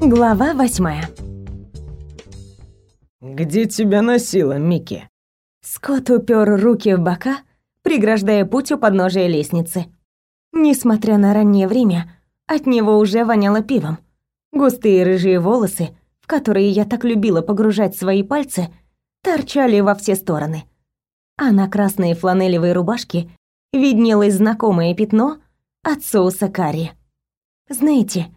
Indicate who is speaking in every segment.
Speaker 1: Глава восьмая.
Speaker 2: «Где тебя носило, Микки?»
Speaker 1: Скотт упер руки в бока, преграждая путь у подножия лестницы. Несмотря на раннее время, от него уже воняло пивом. Густые рыжие волосы, в которые я так любила погружать свои пальцы, торчали во все стороны. А на красной фланелевой рубашке виднелось знакомое пятно от соуса карри. Знаете,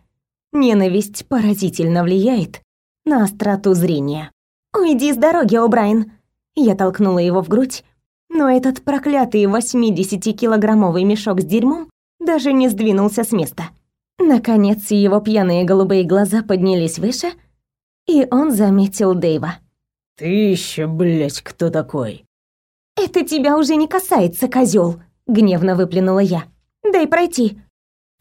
Speaker 1: Ненависть поразительно влияет на остроту зрения. «Уйди с дороги, О'Брайен!» Я толкнула его в грудь, но этот проклятый 80-килограммовый мешок с дерьмом даже не сдвинулся с места. Наконец, его пьяные голубые глаза поднялись выше, и он заметил Дэйва.
Speaker 2: «Ты еще, блядь, кто такой?»
Speaker 1: «Это тебя уже не касается, козел, гневно выплюнула я. «Дай пройти».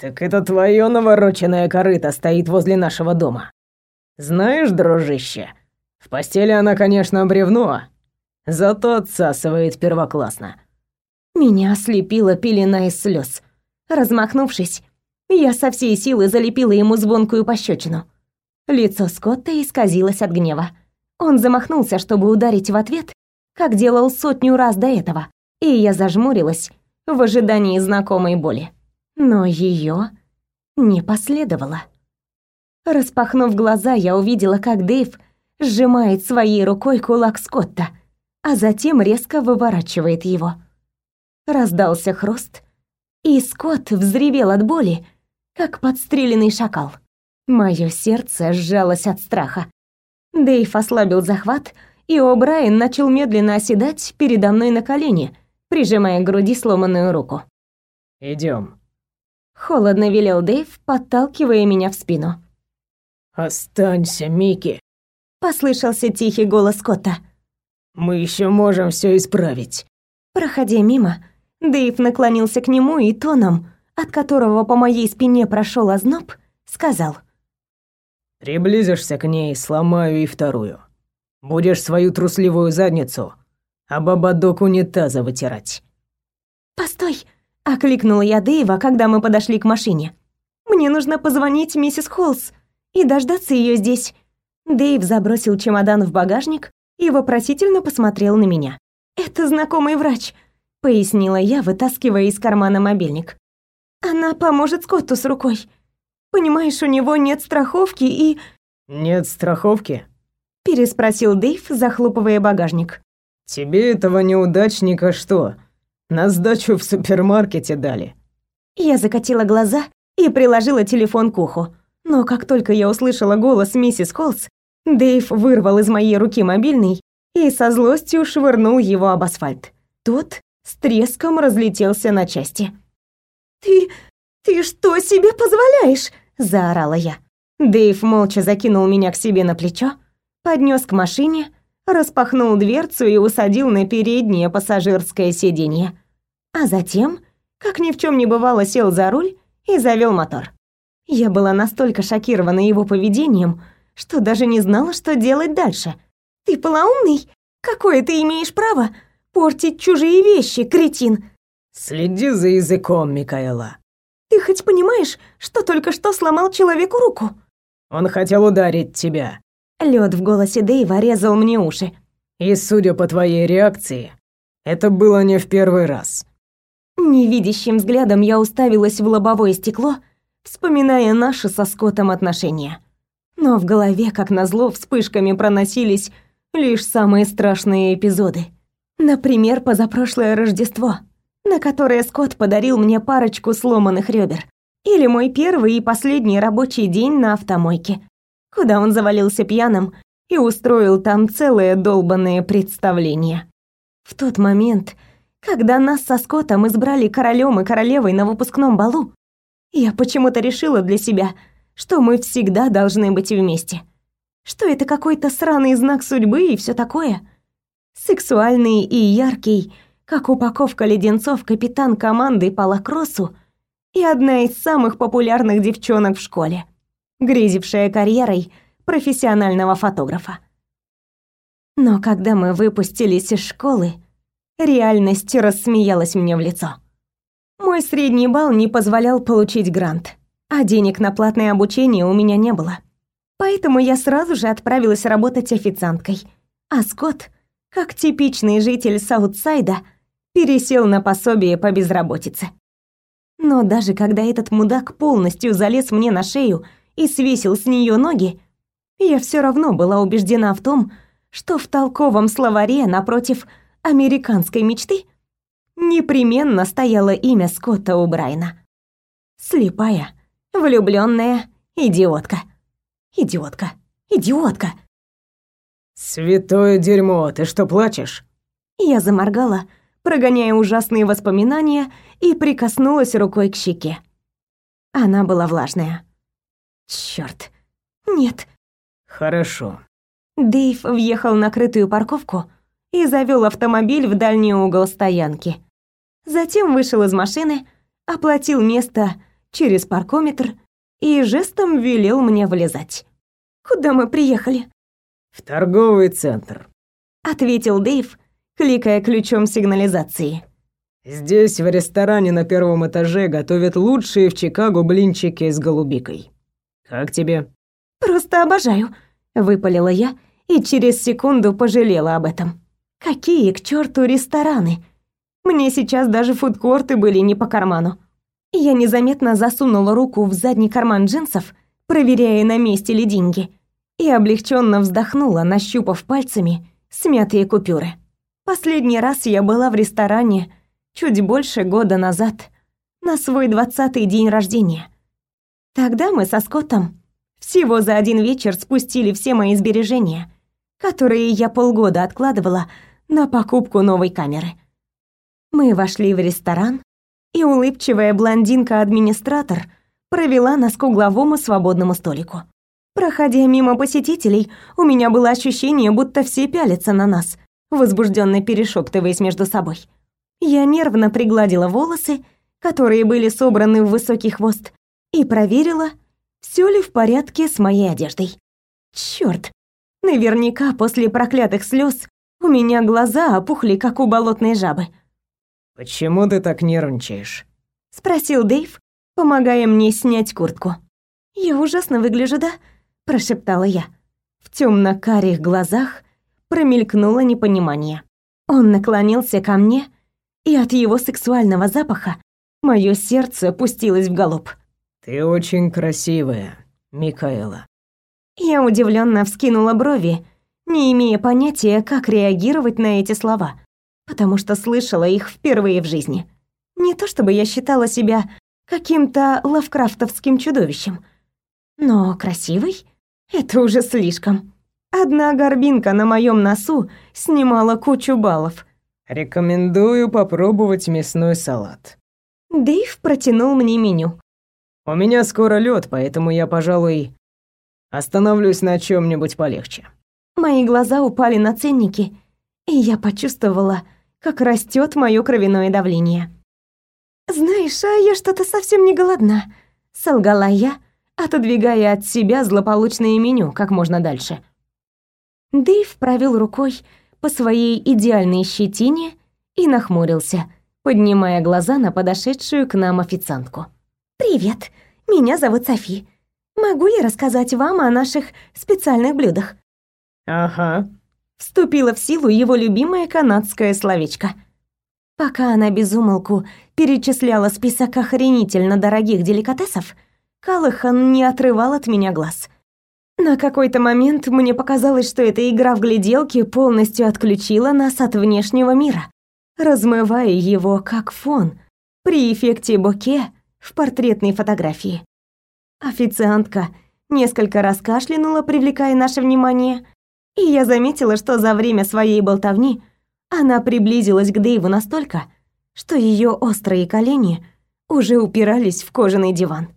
Speaker 2: «Так это твое навороченное корыто стоит возле нашего дома. Знаешь, дружище, в постели она, конечно, бревно, зато отсасывает первоклассно».
Speaker 1: Меня ослепила пелена из слез. Размахнувшись, я со всей силы залепила ему звонкую пощечину. Лицо Скотта исказилось от гнева. Он замахнулся, чтобы ударить в ответ, как делал сотню раз до этого, и я зажмурилась в ожидании знакомой боли. Но ее не последовало. Распахнув глаза, я увидела, как Дэйв сжимает своей рукой кулак Скотта, а затем резко выворачивает его. Раздался хруст, и Скотт взревел от боли, как подстреленный шакал. Мое сердце сжалось от страха. Дэйв ослабил захват, и О'Брайен начал медленно оседать передо мной на колени, прижимая к груди сломанную руку.
Speaker 2: Идем.
Speaker 1: Холодно велел Дэйв, подталкивая меня в спину.
Speaker 2: «Останься, Микки!»
Speaker 1: Послышался тихий голос Скотта.
Speaker 2: «Мы еще можем все исправить!»
Speaker 1: Проходя мимо, Дэйв наклонился к нему и тоном, от которого по моей спине прошел озноб, сказал.
Speaker 2: «Приблизишься к ней, сломаю и вторую. Будешь свою трусливую задницу, а бабадок унитаза вытирать».
Speaker 1: «Постой!» Окликнула я Дэйва, когда мы подошли к машине. «Мне нужно позвонить миссис Холлс и дождаться ее здесь». Дэйв забросил чемодан в багажник и вопросительно посмотрел на меня. «Это знакомый врач», — пояснила я, вытаскивая из кармана мобильник. «Она поможет Скотту с рукой. Понимаешь, у него нет страховки и...»
Speaker 2: «Нет страховки?»
Speaker 1: — переспросил Дэйв, захлопывая багажник.
Speaker 2: «Тебе этого неудачника что, на сдачу в супермаркете дали.
Speaker 1: Я закатила глаза и приложила телефон к уху. Но как только я услышала голос миссис Холс, Дэйв вырвал из моей руки мобильный и со злостью швырнул его об асфальт. Тот с треском разлетелся на части. «Ты... ты что себе позволяешь?» – заорала я. Дэйв молча закинул меня к себе на плечо, поднес к машине, распахнул дверцу и усадил на переднее пассажирское сиденье а затем, как ни в чем не бывало, сел за руль и завел мотор. Я была настолько шокирована его поведением, что даже не знала, что делать дальше. «Ты полоумный? Какое ты имеешь право портить чужие вещи, кретин?»
Speaker 2: «Следи за языком, Микаэла».
Speaker 1: «Ты хоть понимаешь, что только что сломал человеку руку?»
Speaker 2: «Он хотел ударить тебя».
Speaker 1: Лед в голосе Дэйва резал мне уши.
Speaker 2: «И судя по твоей реакции, это было не в первый раз».
Speaker 1: Невидящим взглядом я уставилась в лобовое стекло, вспоминая наши со Скоттом отношения. Но в голове, как назло, вспышками проносились лишь самые страшные эпизоды. Например, позапрошлое Рождество, на которое Скотт подарил мне парочку сломанных ребер. Или мой первый и последний рабочий день на автомойке, куда он завалился пьяным и устроил там целое долбанное представление. В тот момент когда нас со Скоттом избрали королем и королевой на выпускном балу, я почему-то решила для себя, что мы всегда должны быть вместе. Что это какой-то сраный знак судьбы и все такое. Сексуальный и яркий, как упаковка леденцов капитан команды по лакроссу и одна из самых популярных девчонок в школе, грезившая карьерой профессионального фотографа. Но когда мы выпустились из школы, Реальность рассмеялась мне в лицо. Мой средний балл не позволял получить грант, а денег на платное обучение у меня не было. Поэтому я сразу же отправилась работать официанткой. А Скотт, как типичный житель Саутсайда, пересел на пособие по безработице. Но даже когда этот мудак полностью залез мне на шею и свесил с нее ноги, я все равно была убеждена в том, что в толковом словаре напротив американской мечты непременно стояло имя Скотта Убрайна. Слепая, влюбленная идиотка. Идиотка, идиотка.
Speaker 2: «Святое дерьмо, ты что, плачешь?»
Speaker 1: Я заморгала, прогоняя ужасные воспоминания, и прикоснулась рукой к щеке. Она была влажная. Чёрт. Нет.
Speaker 2: Хорошо.
Speaker 1: Дэйв въехал на крытую парковку и завёл автомобиль в дальний угол стоянки. Затем вышел из машины, оплатил место через паркометр и жестом велел мне влезать. «Куда мы приехали?»
Speaker 2: «В торговый центр», —
Speaker 1: ответил Дэйв, кликая ключом сигнализации.
Speaker 2: «Здесь, в ресторане на первом этаже, готовят лучшие в Чикаго блинчики с голубикой. Как тебе?»
Speaker 1: «Просто обожаю», — выпалила я и через секунду пожалела об этом. «Какие к черту рестораны? Мне сейчас даже фудкорты были не по карману». Я незаметно засунула руку в задний карман джинсов, проверяя, на месте ли деньги, и облегченно вздохнула, нащупав пальцами смятые купюры. Последний раз я была в ресторане чуть больше года назад, на свой двадцатый день рождения. Тогда мы со Скоттом всего за один вечер спустили все мои сбережения, которые я полгода откладывала на покупку новой камеры. Мы вошли в ресторан, и улыбчивая блондинка-администратор провела нас к угловому свободному столику. Проходя мимо посетителей, у меня было ощущение, будто все пялятся на нас, возбужденно перешептываясь между собой. Я нервно пригладила волосы, которые были собраны в высокий хвост, и проверила, все ли в порядке с моей одеждой. Черт! Наверняка после проклятых слез у меня глаза опухли, как у болотной жабы.
Speaker 2: «Почему ты так нервничаешь?»
Speaker 1: — спросил Дэйв, помогая мне снять куртку. «Я ужасно выгляжу, да?» — прошептала я. В темно-карих глазах промелькнуло непонимание. Он наклонился ко мне, и от его сексуального запаха мое сердце пустилось в галоп.
Speaker 2: «Ты очень красивая, Микаэла».
Speaker 1: Я удивленно вскинула брови, не имея понятия, как реагировать на эти слова потому что слышала их впервые в жизни. Не то чтобы я считала себя каким-то лавкрафтовским чудовищем, но красивый — это уже слишком. Одна горбинка на моем носу снимала кучу баллов.
Speaker 2: «Рекомендую попробовать мясной салат».
Speaker 1: Дэйв протянул мне меню.
Speaker 2: «У меня скоро лед, поэтому я, пожалуй, остановлюсь на чем нибудь полегче».
Speaker 1: Мои глаза упали на ценники, и я почувствовала, как растет мое кровяное давление. «Знаешь, а я что-то совсем не голодна», — солгала я, отодвигая от себя злополучное меню как можно дальше. Дэйв провел рукой по своей идеальной щетине и нахмурился, поднимая глаза на подошедшую к нам официантку. «Привет, меня зовут Софи. Могу я рассказать вам о наших специальных блюдах?»
Speaker 2: «Ага»,
Speaker 1: вступило в силу его любимое канадское словечко. Пока она безумолку перечисляла список охренительно дорогих деликатесов, Калахан не отрывал от меня глаз. На какой-то момент мне показалось, что эта игра в гляделки полностью отключила нас от внешнего мира, размывая его как фон при эффекте боке в портретной фотографии. Официантка несколько раз кашлянула, привлекая наше внимание, и я заметила, что за время своей болтовни она приблизилась к Дэйву настолько, что ее острые колени уже упирались в кожаный диван.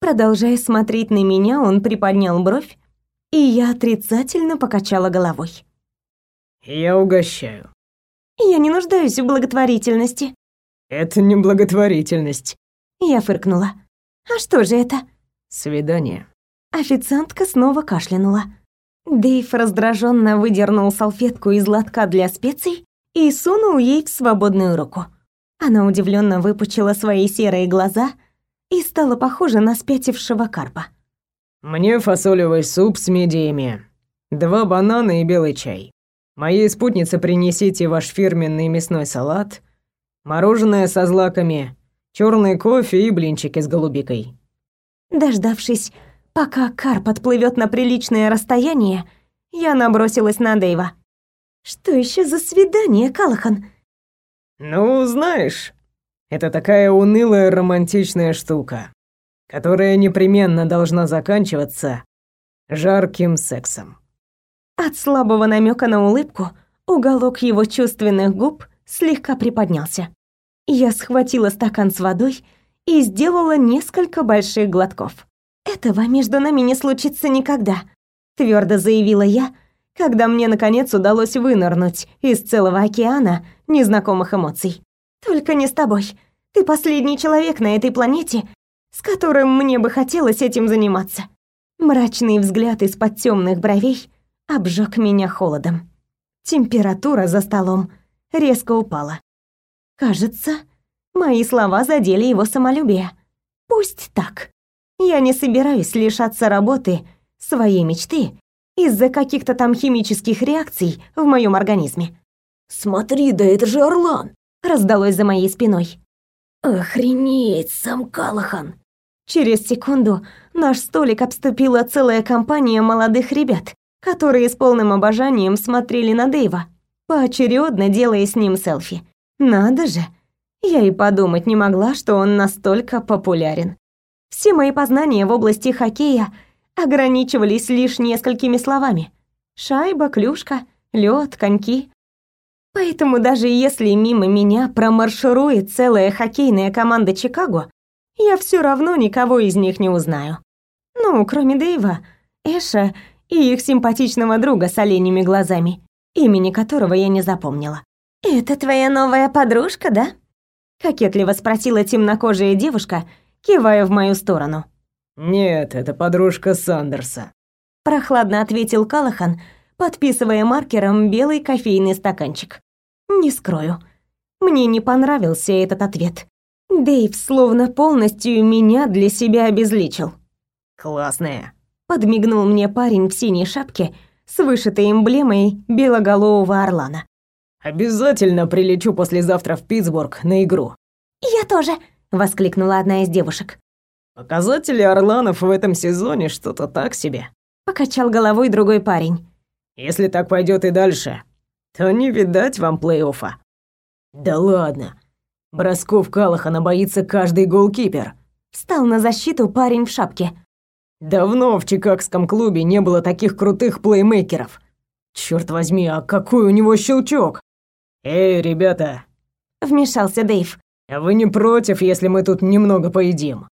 Speaker 1: Продолжая смотреть на меня, он приподнял бровь, и я отрицательно покачала головой.
Speaker 2: «Я угощаю».
Speaker 1: «Я не нуждаюсь в благотворительности».
Speaker 2: «Это не благотворительность».
Speaker 1: Я фыркнула. «А что же это?»
Speaker 2: «Свидание».
Speaker 1: Официантка снова кашлянула. Дэйв раздраженно выдернул салфетку из лотка для специй и сунул ей в свободную руку. Она удивленно выпучила свои серые глаза и стала похожа на спятившего карпа.
Speaker 2: Мне фасолевый суп с медиями, два банана и белый чай. Моей спутнице принесите ваш фирменный мясной салат, мороженое со злаками, черный кофе и блинчики с голубикой.
Speaker 1: Дождавшись, пока кар подплывет на приличное расстояние, я набросилась на Дэйва. Что еще за свидание, Калахан?
Speaker 2: Ну, знаешь, это такая унылая романтичная штука, которая непременно должна заканчиваться жарким сексом.
Speaker 1: От слабого намека на улыбку уголок его чувственных губ слегка приподнялся. Я схватила стакан с водой и сделала несколько больших глотков. Этого между нами не случится никогда, твердо заявила я, когда мне наконец удалось вынырнуть из целого океана незнакомых эмоций. Только не с тобой. Ты последний человек на этой планете, с которым мне бы хотелось этим заниматься. Мрачный взгляд из-под темных бровей обжег меня холодом. Температура за столом резко упала. Кажется, мои слова задели его самолюбие. Пусть так. Я не собираюсь лишаться работы, своей мечты из-за каких-то там химических реакций в моем организме.
Speaker 3: «Смотри, да это же Орлан!»
Speaker 1: раздалось за моей спиной.
Speaker 3: «Охренеть, сам Калахан!»
Speaker 1: Через секунду наш столик обступила целая компания молодых ребят, которые с полным обожанием смотрели на Дэйва, поочередно делая с ним селфи. Надо же! Я и подумать не могла, что он настолько популярен. Все мои познания в области хоккея ограничивались лишь несколькими словами. Шайба, клюшка, лед, коньки. Поэтому даже если мимо меня промарширует целая хоккейная команда Чикаго, я все равно никого из них не узнаю. Ну, кроме Дэйва, Эша и их симпатичного друга с оленями глазами, имени которого я не запомнила. «Это твоя новая подружка, да?» Кокетливо спросила темнокожая девушка, кивая в мою сторону.
Speaker 2: «Нет, это подружка Сандерса», —
Speaker 1: прохладно ответил Калахан, подписывая маркером белый кофейный стаканчик. «Не скрою, мне не понравился этот ответ. Дэйв словно полностью меня для себя обезличил».
Speaker 2: «Классная»,
Speaker 1: подмигнул мне парень в синей шапке с вышитой эмблемой белоголового орлана.
Speaker 2: Обязательно прилечу послезавтра в Питтсбург на игру.
Speaker 1: Я тоже, воскликнула одна из девушек.
Speaker 2: Показатели орланов в этом сезоне что-то так себе,
Speaker 1: покачал головой другой парень.
Speaker 2: Если так пойдет и дальше, то не видать вам плей-оффа. Да ладно. Бросков Калахана боится каждый голкипер.
Speaker 1: Встал на защиту парень в шапке.
Speaker 2: Давно в чикагском клубе не было таких крутых плеймейкеров. Черт возьми, а какой у него щелчок! Эй, ребята!
Speaker 1: Вмешался Дэйв.
Speaker 2: А вы не против, если мы тут немного поедим?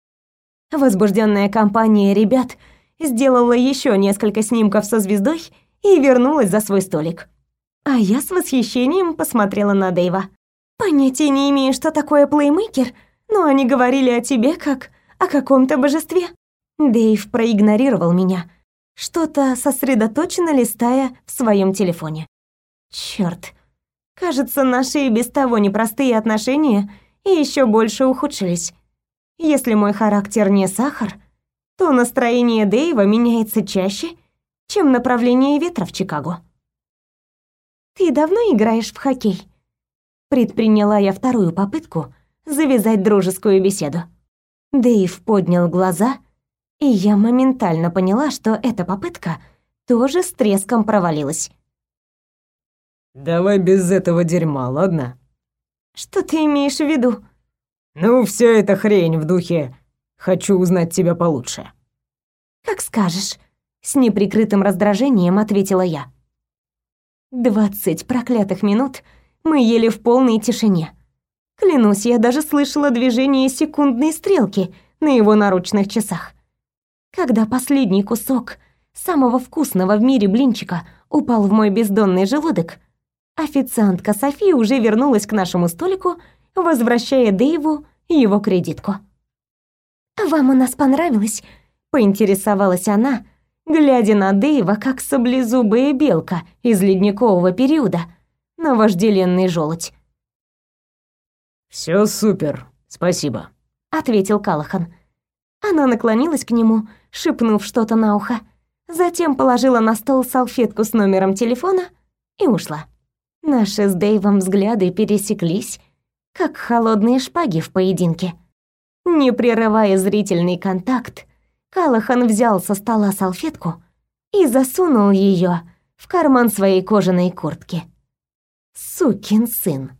Speaker 1: Возбужденная компания ребят сделала еще несколько снимков со звездой и вернулась за свой столик. А я с восхищением посмотрела на Дэйва. Понятия не имею, что такое плеймейкер, но они говорили о тебе как о каком-то божестве. Дэйв проигнорировал меня, что-то сосредоточенно листая в своем телефоне. Черт, кажется, наши и без того непростые отношения еще больше ухудшились. Если мой характер не сахар, то настроение Дэйва меняется чаще, чем направление ветра в Чикаго. «Ты давно играешь в хоккей?» Предприняла я вторую попытку завязать дружескую беседу. Дэйв поднял глаза — и я моментально поняла, что эта попытка тоже с треском провалилась.
Speaker 2: «Давай без этого дерьма, ладно?»
Speaker 1: «Что ты имеешь в виду?»
Speaker 2: «Ну, вся эта хрень в духе «хочу узнать тебя получше».
Speaker 1: «Как скажешь», — с неприкрытым раздражением ответила я. Двадцать проклятых минут мы ели в полной тишине. Клянусь, я даже слышала движение секундной стрелки на его наручных часах. Когда последний кусок самого вкусного в мире блинчика упал в мой бездонный желудок, официантка Софи уже вернулась к нашему столику, возвращая Дэйву его кредитку. «Вам у нас понравилось?» — поинтересовалась она, глядя на Дэйва, как саблезубая белка из ледникового периода на вожделенный желудь.
Speaker 2: «Всё супер, спасибо», —
Speaker 1: ответил Калахан. Она наклонилась к нему, шепнув что-то на ухо, затем положила на стол салфетку с номером телефона и ушла. Наши с Дэйвом взгляды пересеклись, как холодные шпаги в поединке. Не прерывая зрительный контакт, Калахан взял со стола салфетку и засунул ее в карман своей кожаной куртки. Сукин сын.